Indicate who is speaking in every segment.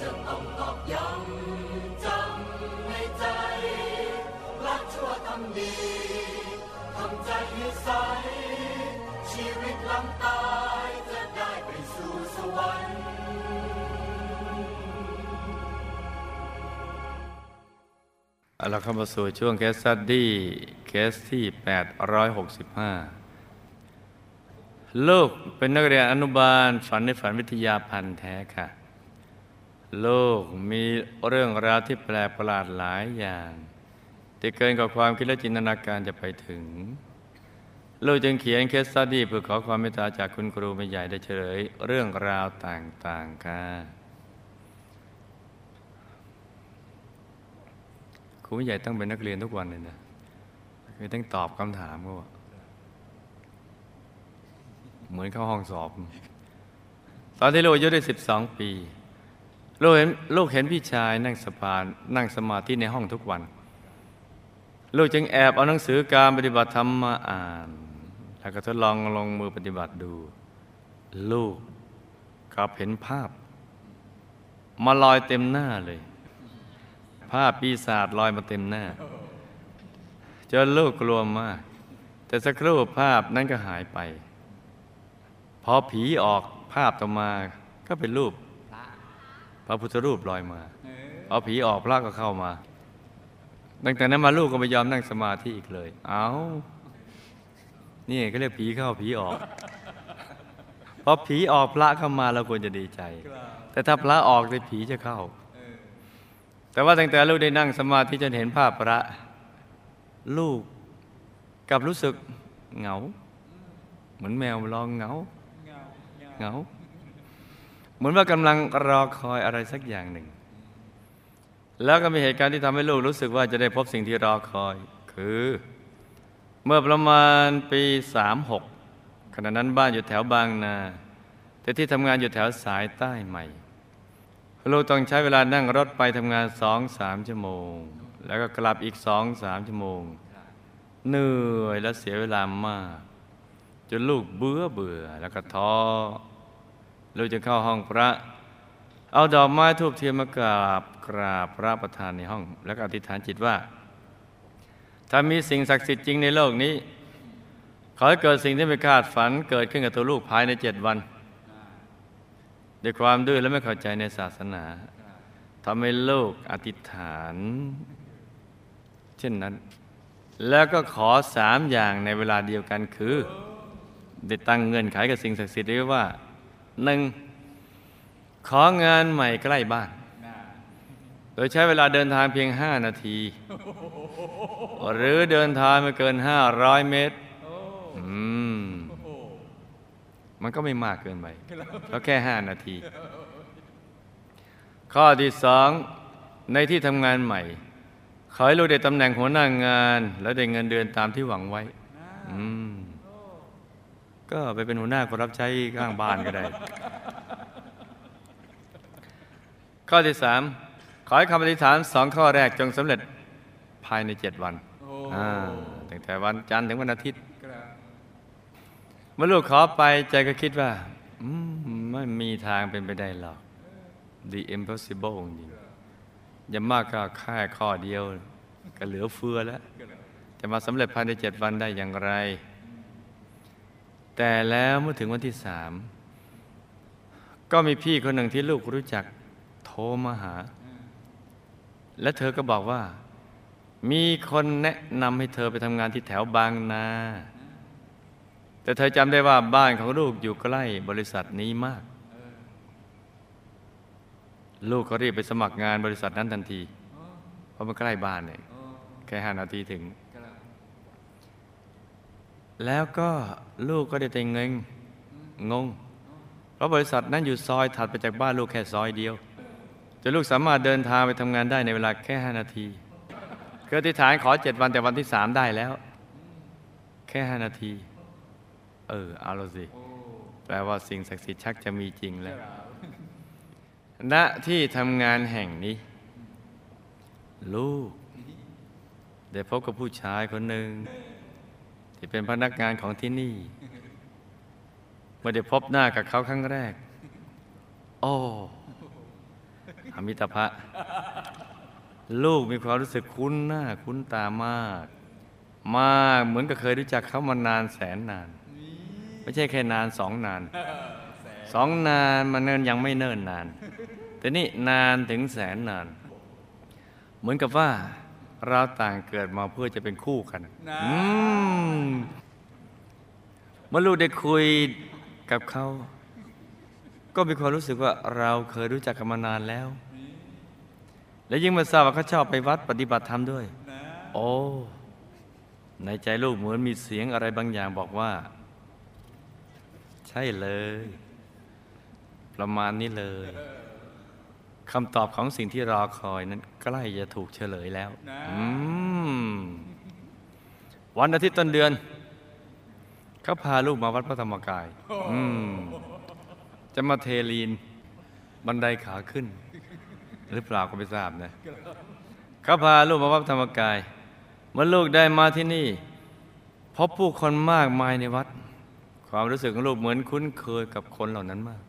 Speaker 1: จะต้องตอกย้ำจำในใจรักชั่วทำดีทำใจให้ใสชีวิตหลังตายจะได้ไปสู่สวรรค์
Speaker 2: เอาเข้ามาสู่ช่วงเคสสตดี้เคสที่ 865 ลูกเป็นนักเรียนอนุบาลฝันในฝันวิทยาพันธ์แท้ค่ะ ลูกมีเรื่องราวที่แปลกประหลาดหลายอย่างที่เกินกว่าความคิดและจินตนาการจะไปถึง ลูกจึงเขียนเคสสตดี้เพื่อขอความเมตตาจากคุณครูไม่ใหญ่ได้เฉลยเรื่องราวต่างๆค่ะครูผู้ใหญ่ต้องเป็นนักเรียนทุกวันเลยนะคือต้องตอบคำถามก็ว่า เหมือนเข้าห้องสอบ ตอนที่ลูกอายุได้สิบสองปีลูกเห็นลูกเห็นพี่ชายนั่งสมานั่งสมาธิในห้องทุกวัน ลูกจึงแอบเอาหนังสือการปฏิบัติธรรมมาอ่าน แล้วก็ทดลองลงมือปฏิบัติดู ลูกกลับเห็นภาพ มาลอยเต็มหน้าเลย ภาพปีศาจลอยมาเต็มหน้าจนลูกกลัวมาก แต่สักครู่ภาพนั้นก็หายไป พอผีออกภาพต่อมาก็เป็นรูป พระพุทธรูปลอยมาพอผีออกพระก็เข้ามาตั้งแต่นั้นมาลูกก็ไม่ยอมนั่งสมาธิอีกเลย เอานี่ก็เรียกผีเข้าผีออกพอผีออกพระเข้ามาเราควรจะดีใจ แต่ถ้าพระออกแต่ผีจะเข้า แต่ว่าตั้งแต่ลูกได้นั่งสมาธิจนเห็นภาพพระ ลูกกลับรู้สึกเหงา เหมือนแมวลองเหงา เหงา เหมือนว่ากำลังรอคอยอะไรสักอย่างหนึ่ง แล้วก็มีเหตุการณ์ที่ทำให้ลูกรู้สึกว่าจะได้พบสิ่งที่รอคอย คือ เมื่อประมาณปีสามหกขณะนั้นบ้านอยู่แถวบางนา แต่ที่ทำงานอยู่แถวสายใต้ใหม่ลูกต้องใช้เวลานั่งรถไปทำงานสองสามชั่วโมง แล้วก็กลับอีกสองสามชั่วโมง เหนื่อยและเสียเวลามาก จนลูกเบื่อเบื่อแล้วก็ท้อลูกจะเข้าห้องพระ เอาดอกไม้ทูบเทียนมากราบกราบพระประธานในห้อง แล้วก็อธิษฐานจิตว่า ถ้ามีสิ่งศักดิ์สิทธิ์จริงในโลกนี้ ขอให้เกิดสิ่งที่ไม่คาดฝันเกิดขึ้นกับตัวลูกภายในเจ็ดวันด้วยความดื้อและไม่เข้าใจในศาสนาทำให้ลูกอธิษฐาน เช่นนั้น แล้วก็ขอสามอย่างในเวลาเดียวกันคือ ได้ตั้งเงื่อนไขกับสิ่งศักดิ์สิทธิ์ไว้ว่าหนึ่งของานใหม่ใกล้บ้าน โดยใช้เวลาเดินทางเพียงห้านาที หรือเดินทางไม่เกินห้าร้อยเมตรมมันก็ไม่มากเกินไปแล้วแค่ห้านาที ข้อที่สองในที่ทำงานใหม่ ขอให้ลูกได้ตำแหน่งหัวหน้างาน แล้วได้เงินเดือนตามที่หวังไว้ อืม ก็ไปเป็นหัวหน้าคนรับใช้ข้างบ้านก็ได้ ข้อที่สามขอให้คำอธิษฐานสองข้อแรกจงสำเร็จภายในเจ็ดวันอ่าตั้งแต่วันจันทร์ถึงวันอาทิตย์เมื่อลูกขอไปใจก็คิดว่าอืมไม่มีทางเป็นไปได้หรอก the impossible จริงอย่ามากก็แค่ข้อเดียว ก็เหลือเฟือแล้ว จะมาสำเร็จภายในเจ็ดวันได้อย่างไร แต่แล้วเมื่อถึงวันที่สามก็มีพี่คนหนึ่งที่ลูกรู้จักโทรมาหา และเธอก็บอกว่า มีคนแนะนำให้เธอไปทำงานที่แถวบางนา แต่เธอจำได้ว่าบ้านของลูกอยู่ใกล้บริษัทนี้มาก ลูกก็รีบไปสมัครงานบริษัทนั้นทันที เพราะมันใกล้บ้านเนี่ยแค่ห้านาทีถึง แล้วก็ลูกก็ได้แต่เงงงง เพราะบริษัทนั้นอยู่ซอยถัดไปจากบ้านลูกแค่ซอยเดียวจนลูกสามารถเดินทางไปทำงานได้ในเวลาแค่ห้านาทีคืออธิษฐานขอเจ็ดวันแต่วันที่สามได้แล้ว แค่ห้านาที เออเอาละสิ แปลว่าสิ่งศักดิ์สิทธิ์ชักจะมีจริงแล้วณที่ทำงานแห่งนี้ ลูก ได้พบกับผู้ชายคนหนึ่ง ที่เป็นพนักงานของที่นี่แมื่อได้พบหน้ากับเขาครั้งแรก โอ้อมิตภะลูกมีความรู้สึกคุ้นหน้าคุ้นตามาก มากเหมือนกับเคยรู้จักเขามานานแสนนาน ไม่ใช่แค่นานสองนานสองนานมันเนินยังไม่เนิ่นนาน แต่นี่นานถึงแสนนาน เหมือนกับว่า เราต่างเกิดมาเพื่อจะเป็นคู่กันอืมเมื่อลูกได้คุยกับเขา ก็มีความรู้สึกว่าเราเคยรู้จักกันมานานแล้ว และยิ่งมาทราบว่าเขาชอบไปวัดปฏิบัติธรรมด้วย โอ้ในใจลูกเหมือนมีเสียงอะไรบางอย่างบอกว่า ใช่เลย ประมาณนี้เลย คำตอบของสิ่งที่รอคอยนั้นใกล้จะถูกเฉลยแล้วอืมวันอาทิตย์ต้นเดือนเขาพาลูกมาวัดพระธรรมกายอืมจะมาเทลีน บันไดขาขึ้น หรือเปล่าก็ไม่ทราบนะเขาพาลูกมาวัดพระธรรมกาย เมื่อลูกได้มาที่นี่พบผู้คนมากมายในวัด ความรู้สึกของลูกเหมือนคุ้นเคยกับคนเหล่านั้นมาก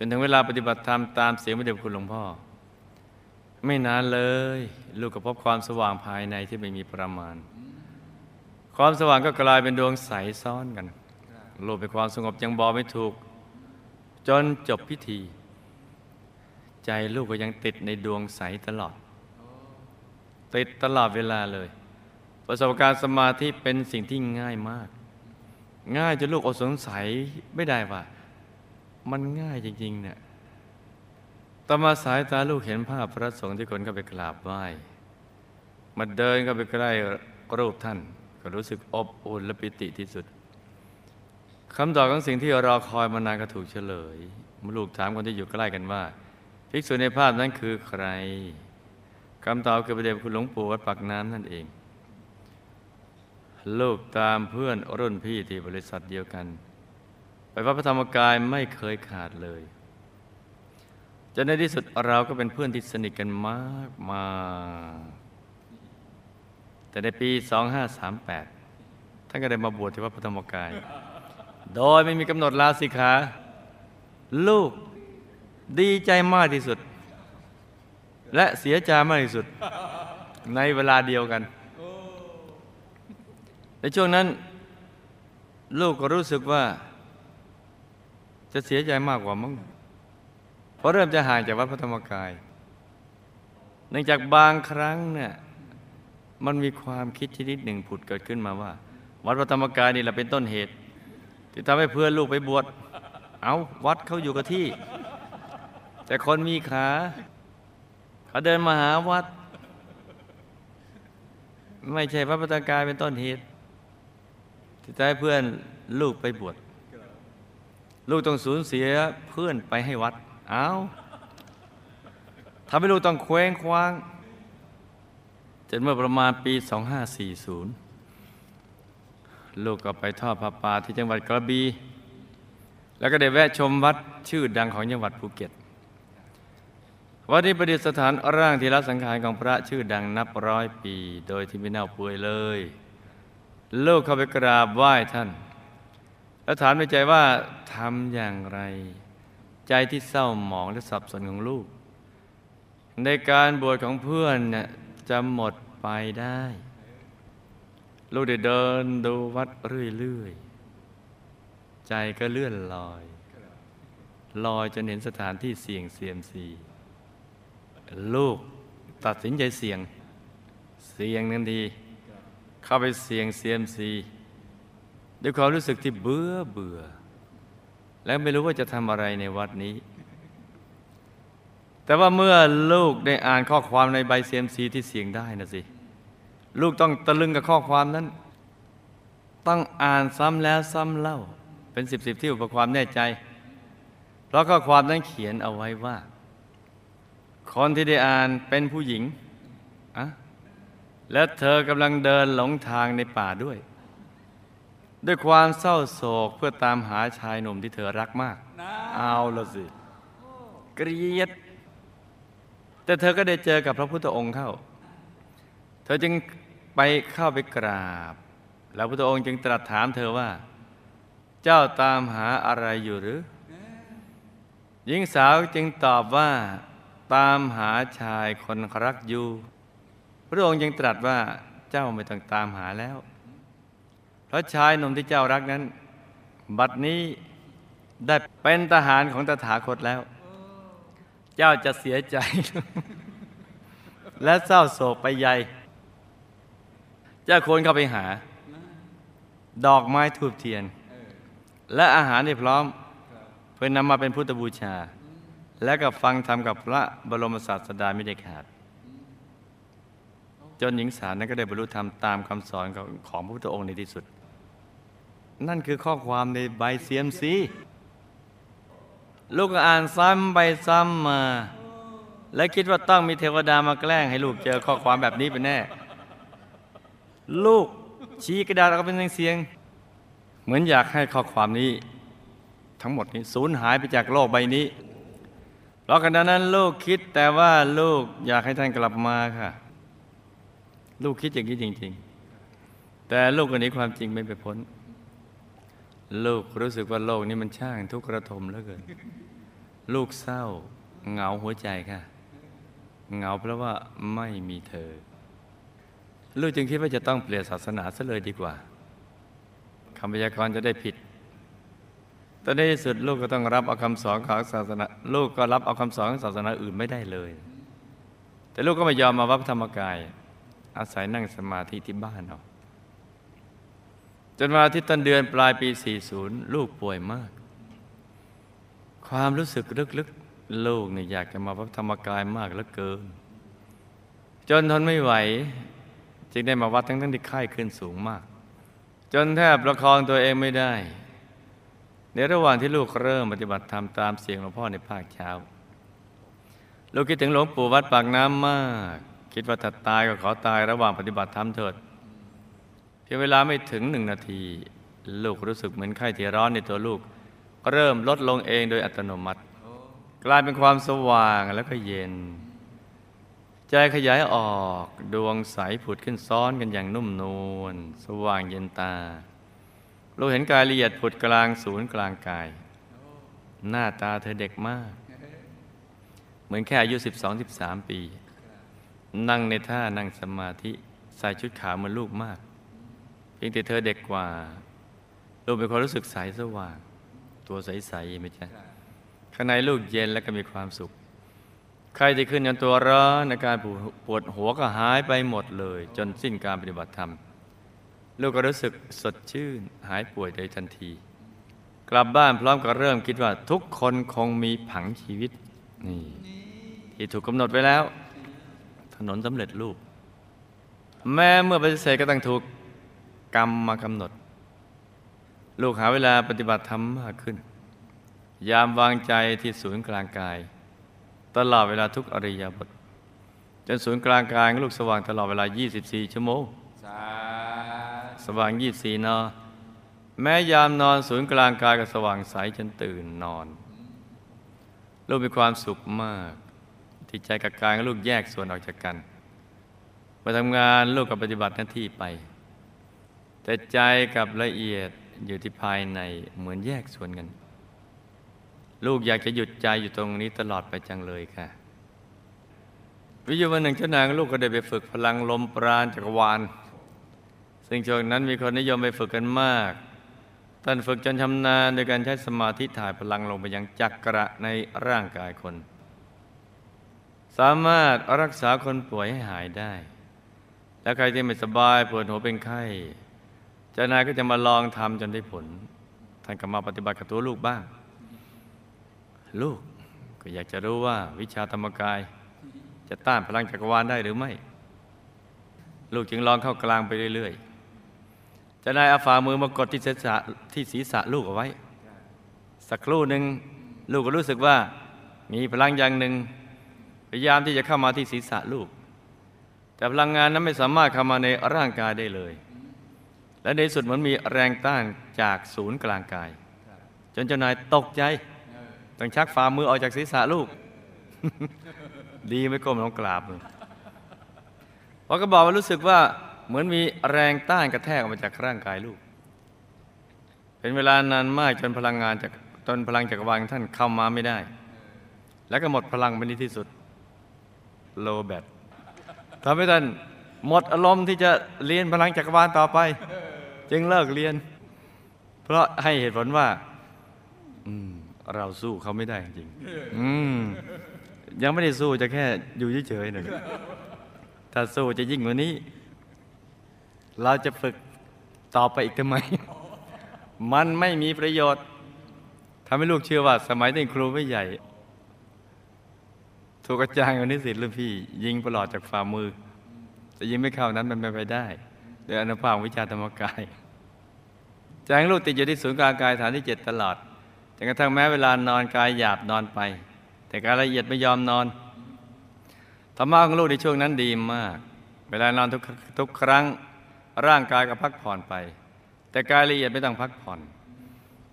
Speaker 2: จนถึงเวลาปฏิบัติธรรมตามเสียงพระเดชคุณหลวงพ่อ ไม่นานเลย ลูกก็พบความสว่างภายในที่ไม่มีประมาณ ความสว่างก็กลายเป็นดวงใสซ้อนกันลูกเป็นความสงบยังบอไม่ถูก จนจบพิธี ใจลูกก็ยังติดในดวงใสตลอด ติดตลอดเวลาเลย ประสบการณ์สมาธิเป็นสิ่งที่ง่ายมาก ง่ายจนลูกอดสงสัยไม่ได้ว่า มันง่ายจริงๆเนี่ยต่อมาสายตาลูกเห็นภาพพระสงฆ์ที่คนเข้าไปกราบไหว้มาเดินเข้าไปใกล้รูปท่าน ก็รู้สึกอบอุ่นและปิติที่สุดคำตอบของสิ่งที่รอคอยมานานก็ถูกเฉลยเมื่อลูกถามคนที่อยู่ใกล้กันว่าภิกษุในภาพนั้นคือใครคำตอบคือประเด็นคุณหลวงปู่วัดปากน้ำนั่นเอง ลูกตามเพื่อนรุ่นพี่ที่บริษัทเดียวกัน วัดพระธรรมกายไม่เคยขาดเลยจนในที่สุดเราก็เป็นเพื่อนที่สนิทกันมากมาแต่ในปี 2538 ท่านก็ได้มาบวชที่วัดพระธรรมกาย โดยไม่มีกำหนดลาสิกขาลูกดีใจมากที่สุด และเสียใจมากที่สุด ในเวลาเดียวกัน ในช่วงนั้น ลูกก็รู้สึกว่า จะเสียใจมากกว่ามั้งเพราะเริ่มจะห่างจากวัดพระธรรมกายเนื่องจากบางครั้งเนี่ยมันมีความคิดชนิดหนึ่งผุดเกิดขึ้นมาว่า วัดพระธรรมกายนี่แหละเป็นต้นเหตุ ที่ทำให้เพื่อนลูกไปบวชเอาวัดเขาอยู่กับที่ แต่คนมีขาเขาเดินมาหาวัด ไม่ใช่พระพุทธกายเป็นต้นเหตุที่จะให้เพื่อนลูกไปบวช ลูกต้องสูญเสียเพื่อนไปให้วัด เอาทำให้ลูกต้องเคว้งคว้างจนเมื่อประมาณปี 2540 ลูกก็ไปทอดผ้าป่าที่จังหวัดกระบี่แล้วก็ได้แวะชมวัดชื่อดังของจังหวัดภูเก็ต วัดนี้ประดิษฐานร่างที่ละสังขารของพระชื่อดังนับร้อยปี โดยที่ไม่เน่าเปื่อยเลย ลูกเข้าไปกราบไหว้ท่าน แล้วถามในใจว่าทำอย่างไร ใจที่เศร้าหมองและสับสนของลูก ในการบวชของเพื่อนเนี่ยจะหมดไปได้ ลูกได้เดินดูวัดเรื่อยๆ ใจก็เลื่อนลอย ลอยจนเห็นสถานที่เสี่ยงเซียมซีลูกตัดสินใจเสี่ยง เสี่ยงทันที เข้าไปเสี่ยงเซียมซี ด้วยความรู้สึกที่เบื่อเบื่อ และไม่รู้ว่าจะทำอะไรในวัดนี้ แต่ว่าเมื่อลูกได้อ่านข้อความในใบเซียมซีที่เสียงได้นะสิ ลูกต้องตะลึงกับข้อความนั้น ต้องอ่านซ้ำแล้วซ้ำเล่า เป็นสิบสิบที่อุปความแน่ใจ เพราะข้อความนั้นเขียนเอาไว้ว่า คนที่ได้อ่านเป็นผู้หญิงอะและเธอกำลังเดินหลงทางในป่าด้วย ด้วยความเศร้าโศกเพื่อตามหาชายหนุ่มที่เธอรักมาก เอาละสิเกรียด แต่เธอก็ได้เจอกับพระพุทธองค์เข้า เธอจึงไปเข้าไปกราบ แล้วพระพุทธองค์จึงตรัสถามเธอว่า เจ้าตามหาอะไรอยู่หรือ หญิงสาวจึงตอบว่า ตามหาชายคนรักอยู่ พระองค์ยังตรัสว่าเจ้าไม่ต้องตามหาแล้ว เพราะชายหนุ่มที่เจ้ารักนั้น บัดนี้ได้เป็นทหารของตถาคตแล้ว เจ้าจะเสียใจ และเศร้าโศกไปใหญ่เจ้าควรเข้าไปหา ดอกไม้ทูบเทียน และอาหารที่พร้อม เพื่อนำมาเป็นพุทธบูชา และกับฟังธรรมกับพระบรมศาสดาไม่ได้ขาดจนหญิงสาวนั้นก็ได้บรรลุธรรมตามคำสอนของพระพุทธองค์ในที่สุด นั่นคือข้อความในใบเซียมซีลูกอ่านซ้ำไปซ้ำมา และคิดว่าต้องมีเทวดามาแกล้งให้ลูกเจอข้อความแบบนี้เป็นแน่ ลูกชี้กระดาษออกเป็นเสียง เหมือนอยากให้ข้อความนี้ ทั้งหมดนี้สูญหายไปจากโลกใบนี้เพราะขณะนั้นลูกคิดแต่ว่าลูกอยากให้ท่านกลับมาค่ะ ลูกคิดอย่างนี้จริง ๆ แต่ลูกคนนี้ความจริงไม่ไปพ้น ลูกรู้สึกว่าโลกนี้มันช่างทุกข์ระทมเหลือเกิน ลูกเศร้าเหงาหัวใจค่ะ เหงาเพราะว่าไม่มีเธอ ลูกจึงคิดว่าจะต้องเปลี่ยนศาสนาซะเลยดีกว่าคำพยากรณ์จะได้ผิดต่ในที่สุดลูกก็ต้องรับเอาคำสอนของศาสนา ลูกก็รับเอาคำสอนของศาสนาอื่นไม่ได้เลย แต่ลูกก็ไม่ยอมมาวัดธรรมกาย อาศัยนั่งสมาธิที่บ้านเอา จนมาที่ต้นเดือนปลายปี 40 ลูกป่วยมาก ความรู้สึกลึกๆ ลูกเนี่ยอยากจะมาพระธรรมกายมากเหลือเกิน จนทนไม่ไหว จึงได้มาวัดทั้งทั้งที่ไข้ขึ้นสูงมาก จนแทบประคองตัวเองไม่ได้ ในระหว่างที่ลูกเริ่มปฏิบัติธรรมตามเสียงหลวงพ่อในภาคเช้า ลูกคิดถึงหลวงปู่วัดปากน้ำมาก คิดว่าถ้าตายก็ขอตายระหว่างปฏิบัติธรรมเถิด พียงเวลาไม่ถึงหนึ่งนาที ลูกรู้สึกเหมือนไข้ที่ร้อนในตัวลูก เริ่มลดลงเองโดยอัตโนมัติ กลายเป็นความสว่างแล้วก็เย็น ใจขยายออกดวงใสผุดขึ้นซ้อนกันอย่างนุ่มนวลสว่างเย็นตาเราเห็นกายละเอียดผุดกลางศูนย์กลางกาย หน้าตาเธอเด็กมาก เหมือนแค่อายุ 12-13 ปี นั่งในท่านั่งสมาธิใส่ชุดขาวเหมือนลูกมาก เพียงแต่เธอเด็กกว่าลูกเป็นความรู้สึกใสสว่าง ตัวใสๆไม่ใช่ข้างในลูกเย็นและก็มีความสุข ใครที่ขึ้นจนตัวร้อนอาการปวดหัวก็หายไปหมดเลย จนสิ้นการปฏิบัติธรรม ลูกก็รู้สึกสดชื่น หายป่วยโดยทันที กลับบ้านพร้อมกับเริ่มคิดว่าทุกคนคงมีผังชีวิตนี่ที่ถูกกำหนดไว้แล้ว ถนนสำเร็จรูป แม้เมื่อปฏิเสธก็ต้องถูก กรรมมากำหนด ลูกหาเวลาปฏิบัติธรรมมากขึ้น ยามวางใจที่ศูนย์กลางกาย ตลอดเวลาทุกอริยบทจนศูนย์กลางกายของลูกสว่างตลอดเวลา 24 ชั่วโมงสว่าง 24 นอ แม้ยามนอนศูนย์กลางกายก็สว่างใสจนตื่นนอน ลูกมีความสุขมาก ที่ใจกับกายของลูกแยกส่วนออกจากกันมาทำงานลูกกับปฏิบัติหน้าที่ไป แต่ใจกับละเอียดอยู่ที่ภายในเหมือนแยกส่วนกัน ลูกอยากจะหยุดใจอยู่ตรงนี้ตลอดไปจังเลยค่ะ วิญญาวันหนึ่งเจ้านางลูกก็ได้ไปฝึกพลังลมปราณจักรวาล ซึ่งช่วงนั้นมีคนนิยมไปฝึกกันมากท่านฝึกจนชำนาญโดยการใช้สมาธิถ่ายพลังลงไปยังจักระในร่างกายคน สามารถรักษาคนป่วยให้หายได้ และใครที่ไม่สบายปวดหัวเป็นไข้ จ้านายก็จะมาลองทำจนได้ผล ท่านก็มาปฏิบัติกับตัวลูกบ้าง ลูกก็อยากจะรู้ว่าวิชาธรรมกาย จะต้านพลังจักรวาลได้หรือไม่ ลูกจึงลองเข้ากลางไปเรื่อยๆจะนายเอาฝ่ามือมากดที่ศีรษะที่ศีรษะลูกเอาไว้ สักครู่หนึ่งลูกก็รู้สึกว่ามีพลังอย่างหนึ่งพยายามที่จะเข้ามาที่ศีรษะลูก แต่พลังงานนั้นไม่สามารถเข้ามาในร่างกายได้เลย และในที่สุดเหมันมีแรงต้านจากศูนย์กลางกาย จนเจ้านายตกใจต้องชักฝ่ามือออกจากศีรษะลูก ดีไม่ก้มลงกราบเลยพอก็บอกว่ารู้สึกว่าเหมือนมีแรงต้านกระแทกออกมาจากร่างกายลูก เป็นเวลานานมากจนพลังงานจากจนพลังจักรวาลของท่านเข้ามาไม่ได้ แล้วก็หมดพลังไปในที่สุด โลแบตทำให้ท่านหมดอารมณ์ที่จะเรียนพลังจักรวาลต่อไป จึงเลิกเรียน เพราะให้เหตุผลว่าเราสู้เขาไม่ได้จริงยังไม่ได้สู้จะแค่อยู่เฉยๆหน่อยถ้าสู้จะยิ่งกว่านี้ เราจะฝึกต่อไปอีกทำไม มันไม่มีประโยชน์ทำให้ลูกเชื่อว่า สมัยที่ครูไม่ใหญ่ ถูกอาจารย์กับนิสิตรุ่นพี่ ยิงประหลอดจากฝ่ามือแต่ยิงไม่เข้านั้นมันเป็นไปได้ โดยอนุภาพวิชาธรรมกายใจของลูกติดอยู่ที่ศูนย์กลางกายฐานที่เจ็ดตลอดจนกระทั่งแม้เวลานอนกายหยาบนอนไป แต่กายละเอียดไม่ยอมนอนธรรมะของลูกในช่วงนั้นดีมาก เวลานอนทุกทุกครั้งร่างกายก็พักผ่อนไป แต่กายละเอียดไม่ต้องพักผ่อน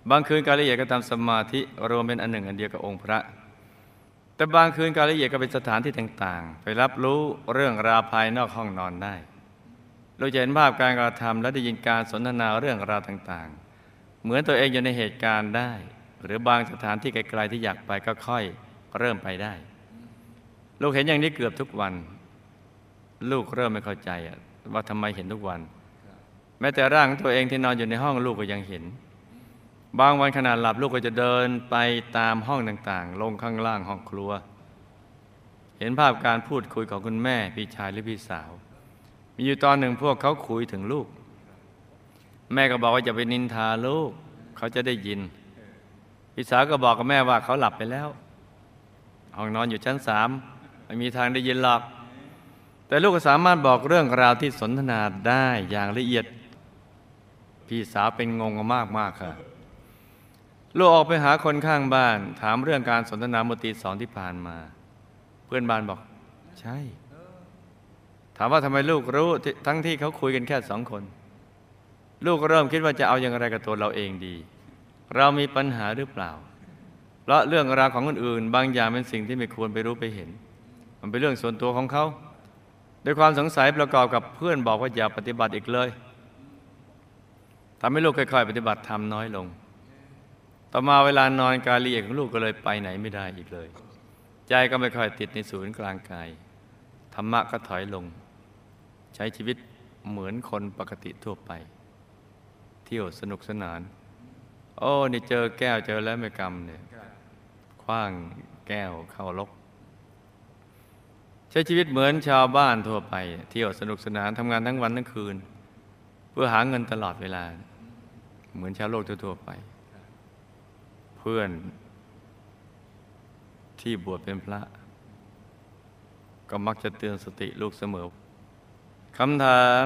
Speaker 2: บางคืนกายละเอียดก็ทำสมาธิรวมเป็นอันหนึ่งอันเดียวกับองค์พระ แต่บางคืนกายละเอียดก็เป็นสถานที่ต่างๆ ไปรับรู้เรื่องราวภายนอกห้องนอนได้ เราจะเห็นภาพการกระทำและได้ยินการสนทนาเรื่องราวต่างๆ เหมือนตัวเองอยู่ในเหตุการณ์ได้ หรือบางสถานที่ไกลๆที่อยากไปก็ค่อยเริ่มไปได้ ลูกเห็นอย่างนี้เกือบทุกวัน ลูกเริ่มไม่เข้าใจว่าทำไมเห็นทุกวัน แม้แต่ร่างตัวเองที่นอนอยู่ในห้องลูกก็ยังเห็น บางวันขณะหลับลูกก็จะเดินไปตามห้องต่างๆ ลงข้างล่างห้องครัว เห็นภาพการพูดคุยของคุณแม่พี่ชายหรือพี่สาว มีอยู่ตอนหนึ่งพวกเขาคุยถึงลูก แม่ก็บอกว่าจะไปนินทาลูก เขาจะได้ยินพี่สาวก็บอกกับแม่ว่าเขาหลับไปแล้ว ห้องนอนอยู่ชั้นสามไม่มีทางได้ยินหรอก แต่ลูกก็สามารถบอกเรื่องราวที่สนทนาได้อย่างละเอียด พี่สาวเป็นงงมากมากค่ะ ลูกออกไปหาคนข้างบ้าน ถามเรื่องการสนทนาเมื่อตีสองที่ผ่านมา เพื่อนบ้านบอก ใช่ ถามว่าทำไมลูกรู้ทั้งที่เขาคุยกันแค่สองคน ลูกก็เริ่มคิดว่าจะเอาอย่างไรกับตัวเราเองดี เรามีปัญหาหรือเปล่า เพราะเรื่องราวของคนอื่น บางอย่างเป็นสิ่งที่ไม่ควรไปรู้ไปเห็น มันเป็นเรื่องส่วนตัวของเขาด้วยความสงสัยประกอบกับเพื่อนบอกว่าอย่าปฏิบัติอีกเลยทำให้ลูกค่อยๆ ปฏิบัติทำน้อยลง ต่อมาเวลานอนกายละเอียดของลูกก็เลยไปไหนไม่ได้อีกเลย ใจก็ไม่ค่อยติดในศูนย์กลางกายธรรมะก็ถอยลง ใช้ชีวิตเหมือนคนปกติทั่วไป เที่ยวสนุกสนาน โอ้นี่เจอแก้วเจอแล้วไม่กรรมเนี่ยคว้างแก้วเข้าลก ใช้ชีวิตเหมือนชาวบ้านทั่วไป เที่ยวสนุกสนานทำงานทั้งวันทั้งคืน เพื่อหาเงินตลอดเวลา เหมือนชาวโลกทั่วไป เพื่อนที่บวชเป็นพระ ก็มักจะเตือนสติลูกเสมอ คำถาม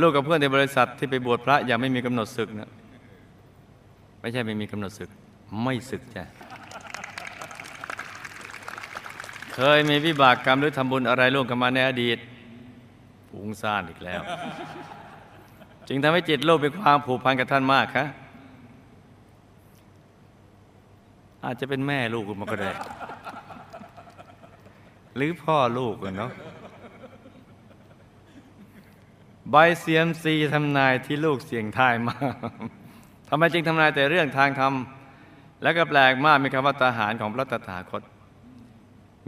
Speaker 2: ลูกกับเพื่อนในบริษัทที่ไปบวชพระยังไม่มีกำหนดศึกนะไม่ใช่ไม่มีกำหนดศึก ไม่ศึกจ้ะเคยมีวิบากกรรมหรือทำบุญอะไรร่วมกันมาในอดีตฟุ้งซ่านอีกแล้ว จึงทำให้จิตโลกเป็นความผูกพันกับท่านมากครับอาจจะเป็นแม่ลูกมาก็ได้ หรือพ่อลูกกันเนาะ ใบเซียมซีทำนายที่ลูกเสียงทายมาทำไมจึงทำนายแต่เรื่องทางธรรม แล้วก็แปลกมากมีคำว่าทหารของพระตถาคต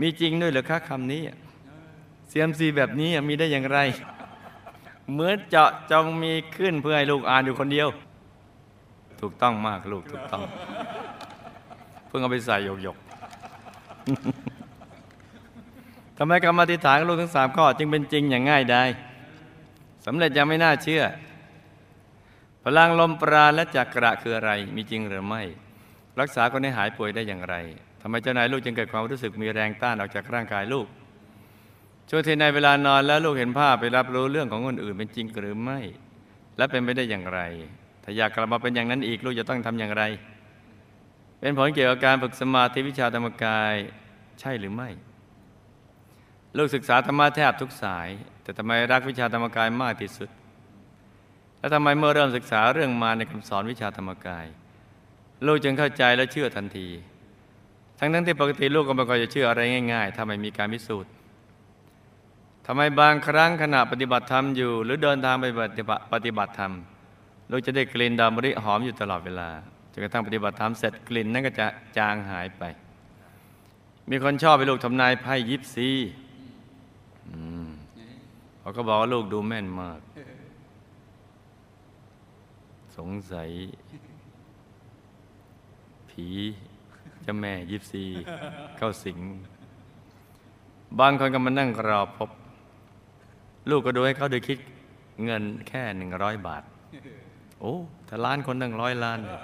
Speaker 2: มีจริงด้วยหรือคะคำนี้เซียมซีแบบนี้มีได้อย่างไร เหมือนเจาะจงมีขึ้นเพื่อให้ลูกอ่านอยู่คนเดียว ถูกต้องมากลูกถูกต้อง เพิ่งเอาไปใส่หยกหยกทำไมกรรมธิฐานลูกทั้งสามข้อจึงเป็นจริงอย่างง่ายได้ สำเร็จยังไม่น่าเชื่อ พลังลมปราณและจักระคืออะไร มีจริงหรือไม่ รักษาคนให้หายป่วยได้อย่างไรทำไมเจ้านายลูกจึงเกิดความรู้สึกมีแรงต้านออกจากร่างกายลูกช่วงที่ในเวลานอนแล้วลูกเห็นภาพไปรับรู้เรื่องของคนอื่นเป็นจริงหรือไม่ และเป็นไปได้อย่างไร ถ้าอยากกลับมาเป็นอย่างนั้นอีกลูกจะต้องทำอย่างไร เป็นผลเกี่ยวกับการฝึกสมาธิวิชาธรรมกาย ใช่หรือไม่ ลูกศึกษาธรรมะแทบทุกสาย แต่ทำไมรักวิชาธรรมกายมากที่สุด และทำไมเมื่อเริ่มศึกษาเรื่องมาในคำสอนวิชาธรรมกาย ลูกจึงเข้าใจและเชื่อทันที ทั้งทั้งที่ปกติลูกก็ไม่ค่อยจะเชื่ออะไรง่ายๆ ถ้าไม่มีการพิสูจน์ทำไมบางครั้งขณะปฏิบัติธรรมอยู่ หรือเดินทางไปปฏิบัติธรรมลูกจะได้กลิ่นดอมะลิหอมอยู่ตลอดเวลาจนกระทั่งปฏิบัติธรรมเสร็จกลิ่นนั้นก็จะจางหายไป มีคนชอบไปลูกทำนายไพ่ยิปซี เขาก็บอกว่าลูกดูแม่นมาก สงสัย ผีจ้าแม่ยิปซีเข้าสิง บางคนก็มานั่งรอพบ ลูกก็ดูให้เขาโดยคิดเงินแค่หนึ่งร้อยบาท โอ้ถ้าล้านคนตั้งร้อยล้านเลย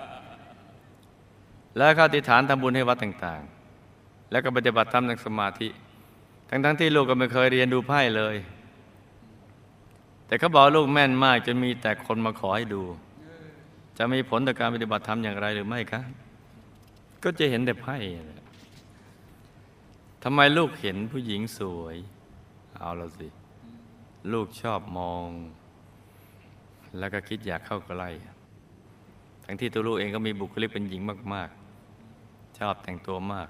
Speaker 2: แล้วเขาอธิฐานทำบุญให้วัดต่าง ๆ แล้วก็ปฏิบัติธรรมในสมาธิ ทั้งๆทที่ลูกก็ไม่เคยเรียนดูไพ่เลย แต่เขาบอกลูกแม่นมากจนมีแต่คนมาขอให้ดู จะมีผลต่อการปฏิบัติธรรมอย่างไรหรือไม่คะก็จะเห็นแต่ไพ่ทำไมลูกเห็นผู้หญิงสวย เอาละสิ ลูกชอบมอง แล้วก็คิดอยากเข้าใกล้ทั้งที่ตัวลูกเองก็มีบุคลิกเป็นหญิงมาก ๆ ชอบแต่งตัวมาก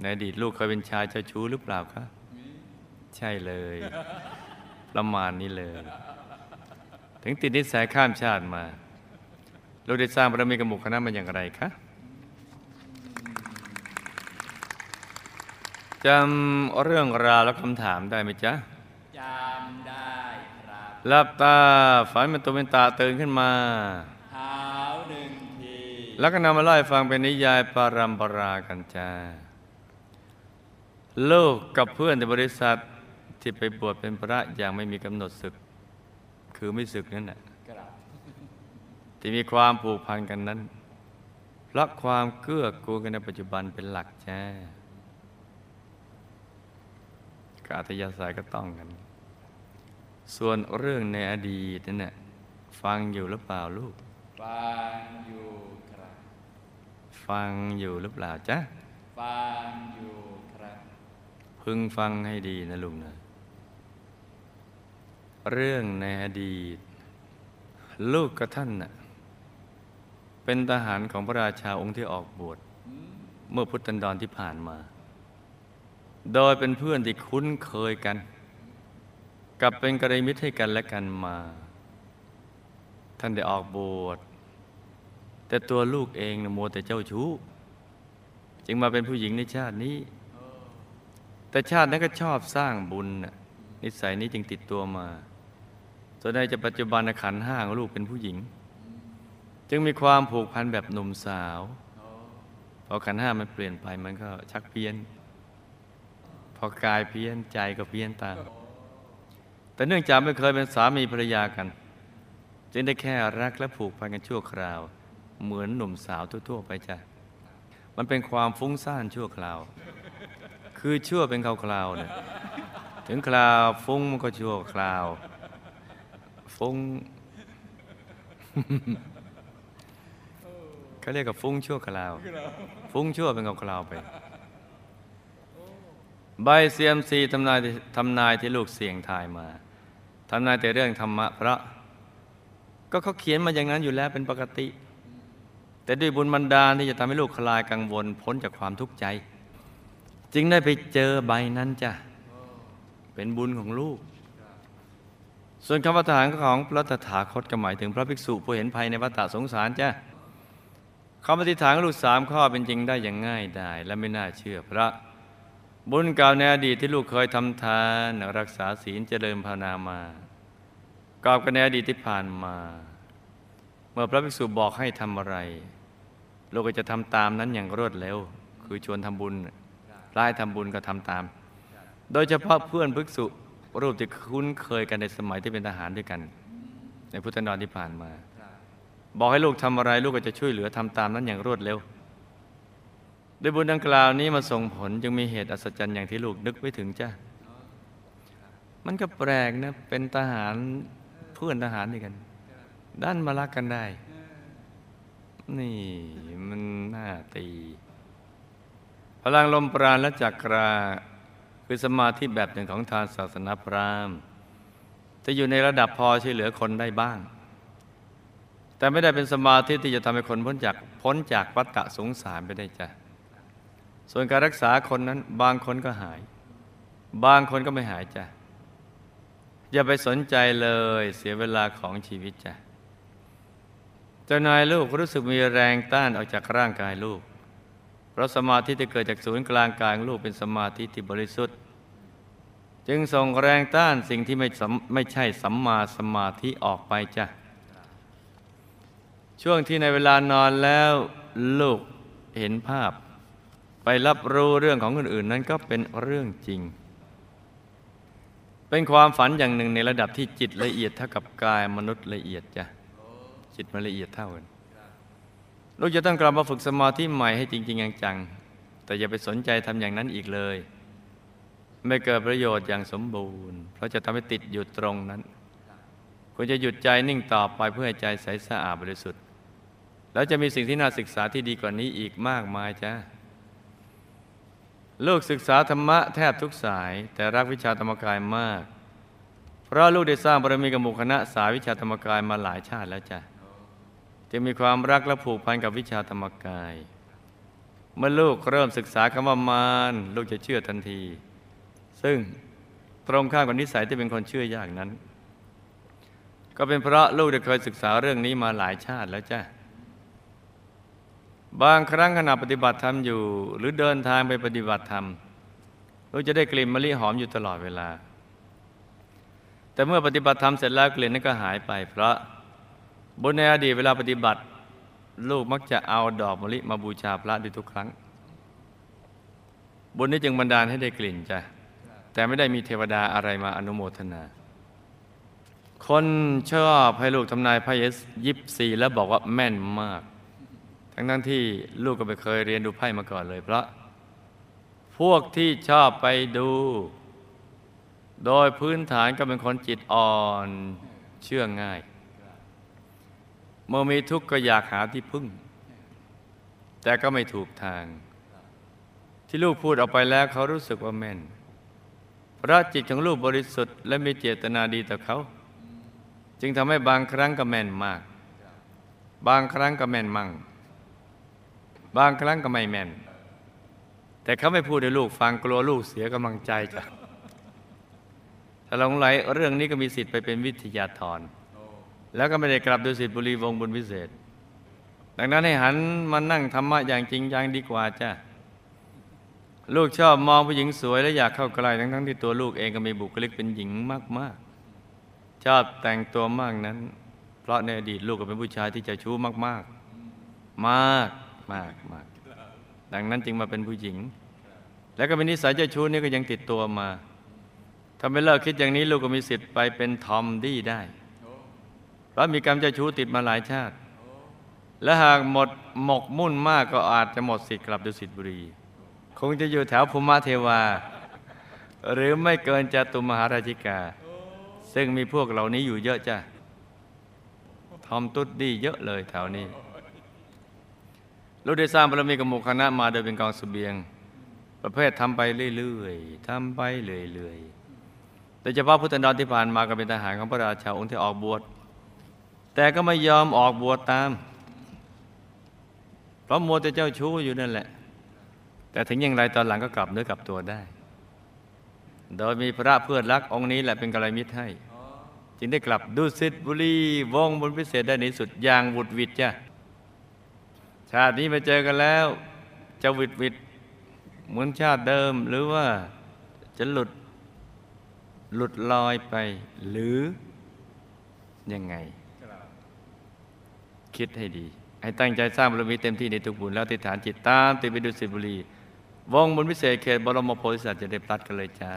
Speaker 2: ในอดีตลูกเคยเป็นชายเจ้าชู้หรือเปล่าคะใช่เลย ประมาณนี้เลย ถึงติดนิสัยข้ามชาติมาลูกได้สร้างบารมีกับหมู่คณะมาอย่างไรคะจำเรื่องราวและคำถามได้ไหมจ๊ะ
Speaker 3: จำได้ครับ
Speaker 2: หลับตาฝันเป็นตัวเป็นตาตื่นขึ้นมา
Speaker 3: เท้าหนึ่งที
Speaker 2: แล้วก็นำมาเล่าให้ฟังเป็นนิยายปารัมปรากันจ้า ลูกกับเพื่อนในบริษัทที่ไปบวชเป็นพระอย่างไม่มีกำหนดศึก คือไม่ศึกนั่นแหละ
Speaker 3: กราบ
Speaker 2: ที่มีความผูกพันกันนั้นเพราะความเกื้อกูลกันในปัจจุบันเป็นหลักแจ้กาตยาสายก็ต้องกัน ส่วนเรื่องในอดีตนั่นน่ะฟังอยู่หรือเปล่าลูก
Speaker 3: ฟังอยู่ครับ
Speaker 2: ฟังอยู่หรือเปล่าจ๊ะ
Speaker 3: ฟังอยู่ครับ
Speaker 2: พึงฟังให้ดีนะลุงนะเรื่องในอดีต ลูกกับท่านน่ะเป็นทหารของพระราชาองค์ที่ออกบวชเมื่อพุทธันดรที่ผ่านมา โดยเป็นเพื่อนที่คุ้นเคยกัน กับเป็นกระมิตรให้กันและกันมา ท่านได้ออกบวชแต่ตัวลูกเองนะมัวแต่เจ้าชู้ จึงมาเป็นผู้หญิงในชาตินี้ แต่ชาตินั้นก็ชอบสร้างบุญนิสัยนี้จึงติดตัวมาจนในจะปัจจุบันขันห้างลูกเป็นผู้หญิง จึงมีความผูกพันแบบหนุ่มสาวพอขันห้ามันเปลี่ยนไปมันก็ชักเพี้ยน พอกายเพี้ยนใจก็เพี้ยนตาม แต่เนื่องจากไม่เคยเป็นสามีภรรยากัน จึงได้แค่รักและผูกพันกันชั่วคราว เหมือนหนุ่มสาวทั่วๆไปจ้ะมันเป็นความฟุ้งซ่านชั่วคราว คือชั่วเป็นคราวๆเนี่ยถึงคราวฟุ้งมันก็ชั่วคราว ฟุ้งเขาเรียกกับฟุ้งชั่วคราว ฟุ้งชั่วเป็นคราวๆไป ใบเซียมซีทำนายทำนายที่ลูกเสี่ยงทายมาทำนายแต่เรื่องธรรมะพระ ก็เขาเขียนมาอย่างนั้นอยู่แล้วเป็นปกติ แต่ด้วยบุญบันดาลที่จะทำให้ลูกคลายกังวลพ้นจากความทุกข์ใจ จึงได้ไปเจอใบนั้นจ้ะ เป็นบุญของลูก ส่วนคำว่าทหารของพระตถาคตก็หมายถึงพระภิกษุผู้เห็นภัยในวัฏสงสารจ้ะคำอธิฐานของลูกสามข้อเป็นจริงได้อย่างง่ายได้และไม่น่าเชื่อพระ บุญเก่าในอดีตที่ลูกเคยทำทานรักษาศีลเจริญภาวนามา กอบกันในอดีตที่ผ่านมา เมื่อพระภิกษุบอกให้ทำอะไร ลูกก็จะทำตามนั้นอย่างรวดเร็ว คือชวนทำบุญ ระให้ทำบุญก็ทำตาม โดยเฉพาะเพื่อนภิกษุรูปที่คุ้นเคยกันในสมัยที่เป็นทหารด้วยกัน ในพุทธนรที่ผ่านมา บอกให้ลูกทำอะไรลูกก็จะช่วยเหลือทำตามนั้นอย่างรวดเร็วด้วยบุญดังกล่าวนี้มาส่งผลจึงมีเหตุอัศจรรย์อย่างที่ลูกนึกไม่ถึงจ้ะมันก็แปลกนะเป็นทหารเพื่อนทหารด้วยกัน ด้านมารักกันได้ นี่มันน่าตี พลังลมปราณและจักราคือสมาธิแบบหนึ่งของทางศาสนาพราหมณ์จะอยู่ในระดับพอช่วยเหลือคนได้บ้าง แต่ไม่ได้เป็นสมาธิที่จะทำให้คนพ้นจากพ้นจากวัฏฏะสงสารไปได้จ้ะส่วนการรักษาคนนั้นบางคนก็หาย บางคนก็ไม่หายจ้ะอย่าไปสนใจเลยเสียเวลาของชีวิตจ้ะเจ้านายลูกรู้สึกมีแรงต้านออกจากร่างกายลูก ราะสมาธิที่เกิดจากศูนย์กลางกายของลูกเป็นสมาธิที่บริสุทธิ์ จึงส่งแรงต้านสิ่งที่ไม่ไม่ใช่สัมมาสมาธิออกไปจ้ะ ช่วงที่ในเวลานอนแล้วลูกเห็นภาพ ไปรับรู้เรื่องของคนอื่นนั้นก็เป็นเรื่องจริง เป็นความฝันอย่างหนึ่งในระดับที่จิตละเอียดเท่ากับกายมนุษย์ละเอียดจ้ะจิตมันละเอียดเท่ากัน ลูกจะต้องกลับมาฝึกสมาธิใหม่ให้จริง ๆ จังๆแต่อย่าไปสนใจทำอย่างนั้นอีกเลย ไม่เกิดประโยชน์อย่างสมบูรณ์ เพราะจะทำให้ติดอยู่ตรงนั้นควรจะหยุดใจนิ่งต่อไปเพื่อให้ใจใสสะอาดบริสุทธิ์ แล้วจะมีสิ่งที่น่าศึกษาที่ดีกว่านี้อีกมากมายจ้าลูกศึกษาธรรมะแทบทุกสาย แต่รักวิชาธรรมกายมาก เพราะลูกได้สร้างบารมีกับหมู่คณะสายวิชาธรรมกายมาหลายชาติแล้วจ้ะ จึงมีความรักและผูกพันกับวิชาธรรมกาย เมื่อลูกเริ่มศึกษาคำว่ามารลูกจะเชื่อทันที ซึ่งตรงข้ามกับนิสัยที่เป็นคนเชื่อยากนั้น ก็เป็นเพราะลูกได้เคยศึกษาเรื่องนี้มาหลายชาติแล้วจ้ะบางครั้งขณะปฏิบัติธรรมอยู่ หรือเดินทางไปปฏิบัติธรรมเราจะได้กลิ่นมะลิหอมอยู่ตลอดเวลา แต่เมื่อปฏิบัติธรรมเสร็จแล้วกลิ่นนั้นก็หายไปเพราะ บนในอดีตเวลาปฏิบัติ ลูกมักจะเอาดอกมะลิมาบูชาพระด้วยทุกครั้ง บนนี้จึงบันดาลให้ได้กลิ่นจ้ะแต่ไม่ได้มีเทวดาอะไรมาอนุโมทนา คนชอบให้ลูกทำนายพระเยสยิบซีแล้วบอกว่าแม่นมาก ทั้งนั้นที่ลูกก็ไม่เคยเรียนดูไพ่มาก่อนเลยเพราะ พวกที่ชอบไปดู โดยพื้นฐานก็เป็นคนจิตอ่อนเชื่อง่าย เมื่อมีทุกข์ก็อยากหาที่พึ่ง แต่ก็ไม่ถูกทาง ที่ลูกพูดออกไปแล้วเขารู้สึกว่าแม่น พระจิตของลูกบริสุทธิ์และมีเจตนาดีต่อเขา จึงทำให้บางครั้งก็แม่นมาก บางครั้งก็แม่นมั่ง บางครั้งก็ไม่แม่น แต่เขาไม่พูดให้ลูกฟังกลัวลูกเสียกำลังใจจ้ะถ้าหลงไหลเรื่องนี้ก็มีสิทธิ์ไปเป็นวิทยาธร แล้วก็ไม่ได้กลับดูสิทธิบุรีวงบุญพิเศษ ดังนั้นให้หันมานั่งธรรมะอย่างจริงจังดีกว่าจ้ะลูกชอบมองผู้หญิงสวยและอยากเข้าใกล้ทั้งทั้งที่ตัวลูกเองก็มีบุคลิกเป็นหญิงมากๆ ชอบแต่งตัวมากนั้น เพราะในอดีตลูกก็เป็นผู้ชายที่จะชู้มากๆ มากมากมากดังนั้นจึงมาเป็นผู้หญิง แล้วก็เป็นนิสัยเจ้าชู้นี่ก็ยังติดตัวมาถ้าไม่เลิกคิดอย่างนี้ลูกก็มีสิทธิ์ไปเป็นทอมดี้ได้ ราะมีกรรมเจ้าชู้ติดมาหลายชาติ และหากหมดหมกมุ่นมากก็อาจจะหมดสิทธิ์กลับดุสิตบุรี คงจะอยู่แถวภูมิเทวา หรือไม่เกินจตุมหาราชิกา ซึ่งมีพวกเหล่านี้อยู่เยอะจ้ะทอมตุ๊ดดี้เยอะเลยแถวนี้ลูกได้สร้างบารมีกับหมู่คณะมาโดยเป็นกองสเสบียง ประเภททำไปเรื่อยๆทำไปเรื่อยๆโดยเฉพาะพุทธันดรที่ผ่านมาก็เป็นทหารของพระราชาองค์ที่ออกบวช แต่ก็ไม่ยอมออกบวชตาม เพราะมัวแต่เจ้าชู้อยู่นั่นแหละ แต่ถึงอย่างไรตอนหลังก็กลับเนื้อกลับตัวได้ โดยมีพระเพื่อนรักองค์นี้แหละเป็นกัลยาณมิตรให้ จึงได้กลับดูสิทธิบุรีวงบนพิเศษได้ในสุดอย่างบุดวิดจ้ะชาตินี้มาเจอกันแล้วจะวิดวิดเหมือนชาติเดิมหรือว่าจะหลุดหลุดลอยไปหรือยังไง คิดให้ดี ให้ตั้งใจสร้างบารมีเต็มที่ในทุกบุญแล้วติฐานจิตตามติดไปดูสิบุรีวงบุญวิเศษเขตบรมโพธิสัตว์จะได้พลัดกันเลยจ้า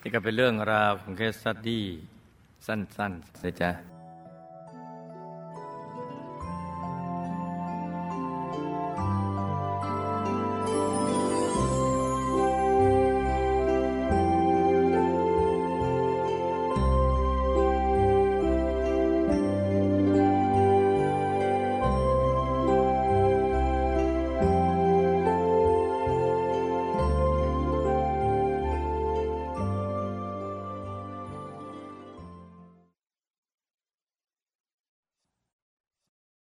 Speaker 2: นี่ก็เป็นเรื่องราวของเคสสตดี้สั้นๆเลยจ้ะ